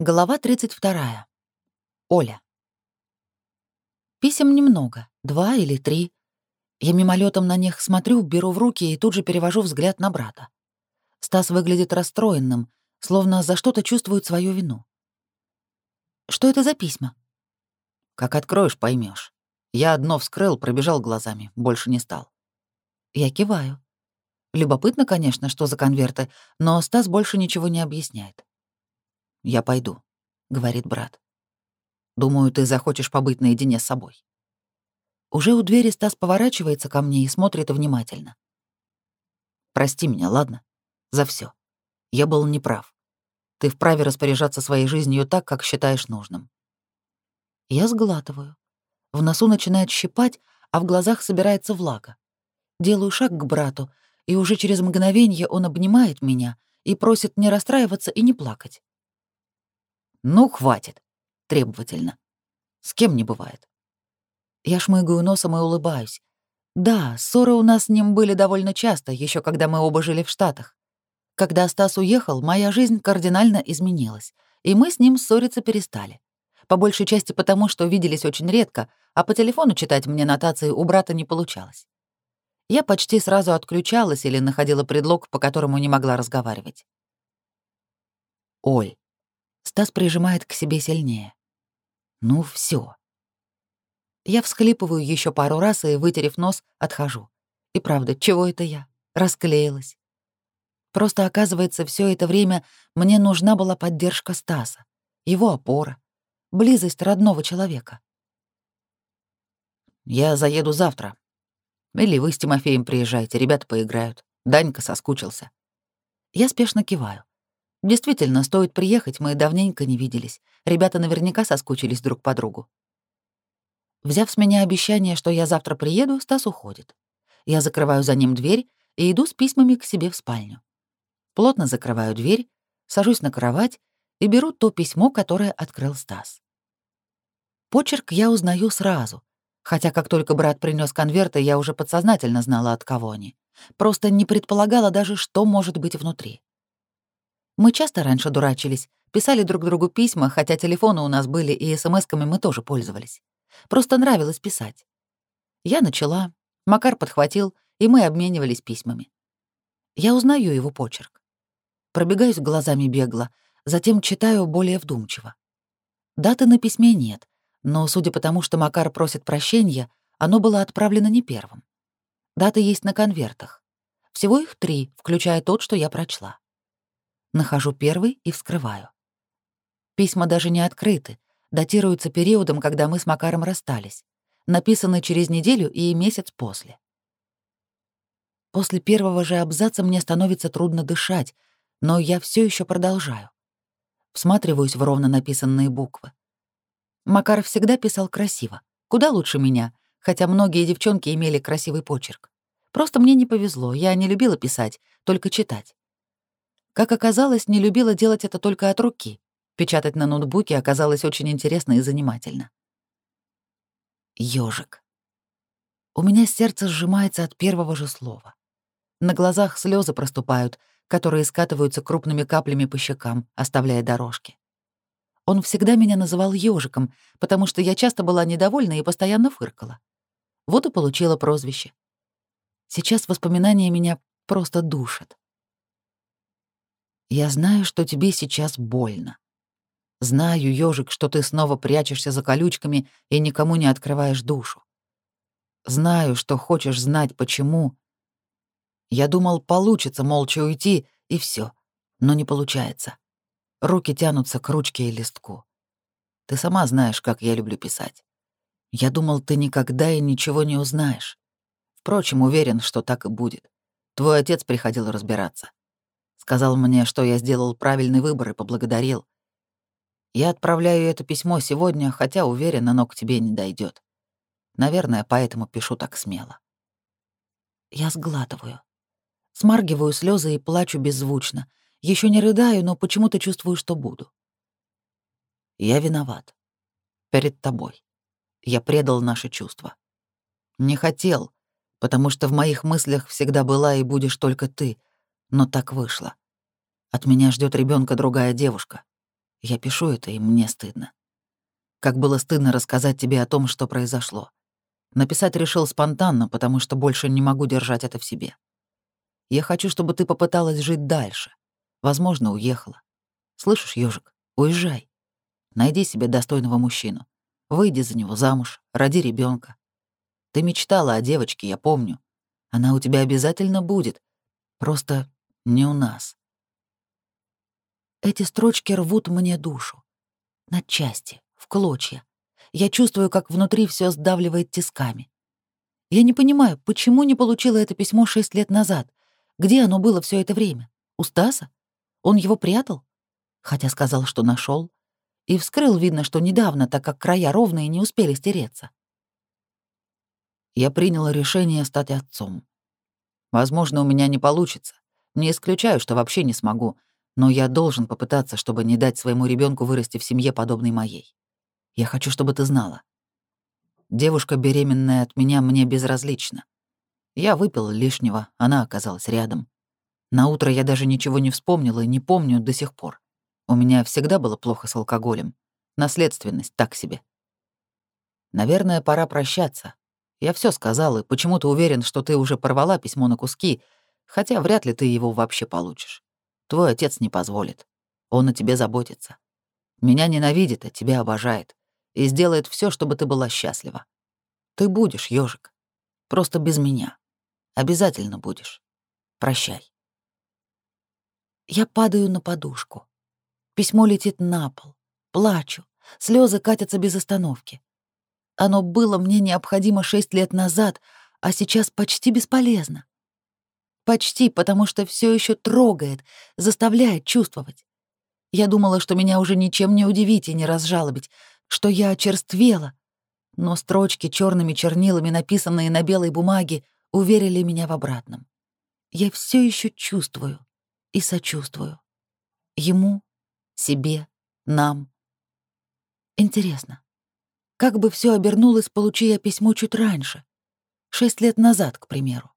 Глава 32. Оля. Писем немного, два или три. Я мимолетом на них смотрю, беру в руки и тут же перевожу взгляд на брата. Стас выглядит расстроенным, словно за что-то чувствует свою вину. Что это за письма? Как откроешь, поймешь. Я одно вскрыл, пробежал глазами, больше не стал. Я киваю. Любопытно, конечно, что за конверты, но Стас больше ничего не объясняет. «Я пойду», — говорит брат. «Думаю, ты захочешь побыть наедине с собой». Уже у двери Стас поворачивается ко мне и смотрит внимательно. «Прости меня, ладно? За все. Я был неправ. Ты вправе распоряжаться своей жизнью так, как считаешь нужным». Я сглатываю. В носу начинает щипать, а в глазах собирается влага. Делаю шаг к брату, и уже через мгновение он обнимает меня и просит не расстраиваться и не плакать. «Ну, хватит!» — требовательно. «С кем не бывает?» Я шмыгаю носом и улыбаюсь. Да, ссоры у нас с ним были довольно часто, еще когда мы оба жили в Штатах. Когда Стас уехал, моя жизнь кардинально изменилась, и мы с ним ссориться перестали. По большей части потому, что виделись очень редко, а по телефону читать мне нотации у брата не получалось. Я почти сразу отключалась или находила предлог, по которому не могла разговаривать. «Оль, Стас прижимает к себе сильнее. Ну все. Я всхлипываю еще пару раз и, вытерев нос, отхожу. И правда, чего это я? Расклеилась. Просто, оказывается, все это время мне нужна была поддержка Стаса, его опора, близость родного человека. «Я заеду завтра. Или вы с Тимофеем приезжайте, ребята поиграют. Данька соскучился». Я спешно киваю. Действительно, стоит приехать, мы давненько не виделись. Ребята наверняка соскучились друг по другу. Взяв с меня обещание, что я завтра приеду, Стас уходит. Я закрываю за ним дверь и иду с письмами к себе в спальню. Плотно закрываю дверь, сажусь на кровать и беру то письмо, которое открыл Стас. Почерк я узнаю сразу, хотя как только брат принес конверты, я уже подсознательно знала, от кого они. Просто не предполагала даже, что может быть внутри. Мы часто раньше дурачились, писали друг другу письма, хотя телефоны у нас были и смс-ками мы тоже пользовались. Просто нравилось писать. Я начала, Макар подхватил, и мы обменивались письмами. Я узнаю его почерк. Пробегаюсь глазами бегло, затем читаю более вдумчиво. Даты на письме нет, но, судя по тому, что Макар просит прощения, оно было отправлено не первым. Даты есть на конвертах. Всего их три, включая тот, что я прочла. Нахожу первый и вскрываю. Письма даже не открыты, датируются периодом, когда мы с Макаром расстались. Написаны через неделю и месяц после. После первого же абзаца мне становится трудно дышать, но я все еще продолжаю. Всматриваюсь в ровно написанные буквы. Макар всегда писал красиво, куда лучше меня, хотя многие девчонки имели красивый почерк. Просто мне не повезло, я не любила писать, только читать. Как оказалось, не любила делать это только от руки. Печатать на ноутбуке оказалось очень интересно и занимательно. Ёжик. У меня сердце сжимается от первого же слова. На глазах слезы проступают, которые скатываются крупными каплями по щекам, оставляя дорожки. Он всегда меня называл ёжиком, потому что я часто была недовольна и постоянно фыркала. Вот и получила прозвище. Сейчас воспоминания меня просто душат. Я знаю, что тебе сейчас больно. Знаю, ежик, что ты снова прячешься за колючками и никому не открываешь душу. Знаю, что хочешь знать, почему. Я думал, получится молча уйти, и все, но не получается. Руки тянутся к ручке и листку. Ты сама знаешь, как я люблю писать. Я думал, ты никогда и ничего не узнаешь. Впрочем, уверен, что так и будет. Твой отец приходил разбираться. Сказал мне, что я сделал правильный выбор и поблагодарил. Я отправляю это письмо сегодня, хотя уверен, оно к тебе не дойдет. Наверное, поэтому пишу так смело. Я сглатываю. Смаргиваю слезы и плачу беззвучно. Еще не рыдаю, но почему-то чувствую, что буду. Я виноват. Перед тобой. Я предал наши чувства. Не хотел, потому что в моих мыслях всегда была и будешь только ты, но так вышло. От меня ждет ребенка другая девушка. Я пишу это, и мне стыдно. Как было стыдно рассказать тебе о том, что произошло. Написать решил спонтанно, потому что больше не могу держать это в себе. Я хочу, чтобы ты попыталась жить дальше. Возможно, уехала. Слышишь, ёжик, уезжай. Найди себе достойного мужчину. Выйди за него замуж, роди ребенка. Ты мечтала о девочке, я помню. Она у тебя обязательно будет. Просто не у нас. Эти строчки рвут мне душу. На части в клочья. Я чувствую, как внутри все сдавливает тисками. Я не понимаю, почему не получила это письмо шесть лет назад? Где оно было все это время? У Стаса? Он его прятал? Хотя сказал, что нашел. И вскрыл, видно, что недавно, так как края ровные не успели стереться. Я приняла решение стать отцом. Возможно, у меня не получится. Не исключаю, что вообще не смогу, но я должен попытаться, чтобы не дать своему ребенку вырасти в семье, подобной моей. Я хочу, чтобы ты знала. Девушка, беременная от меня, мне безразлична. Я выпил лишнего, она оказалась рядом. На утро я даже ничего не вспомнила и не помню до сих пор. У меня всегда было плохо с алкоголем. Наследственность так себе. Наверное, пора прощаться. Я все сказал и почему-то уверен, что ты уже порвала письмо на куски, хотя вряд ли ты его вообще получишь. Твой отец не позволит. Он о тебе заботится. Меня ненавидит, а тебя обожает и сделает все, чтобы ты была счастлива. Ты будешь, ежик. Просто без меня. Обязательно будешь. Прощай. Я падаю на подушку. Письмо летит на пол. Плачу. Слезы катятся без остановки. Оно было мне необходимо шесть лет назад, а сейчас почти бесполезно. Почти, потому что все еще трогает, заставляет чувствовать. Я думала, что меня уже ничем не удивить и не разжалобить, что я очерствела, но строчки черными чернилами, написанные на белой бумаге, уверили меня в обратном. Я все еще чувствую и сочувствую. Ему, себе, нам. Интересно, как бы все обернулось, получи я письмо чуть раньше, шесть лет назад, к примеру.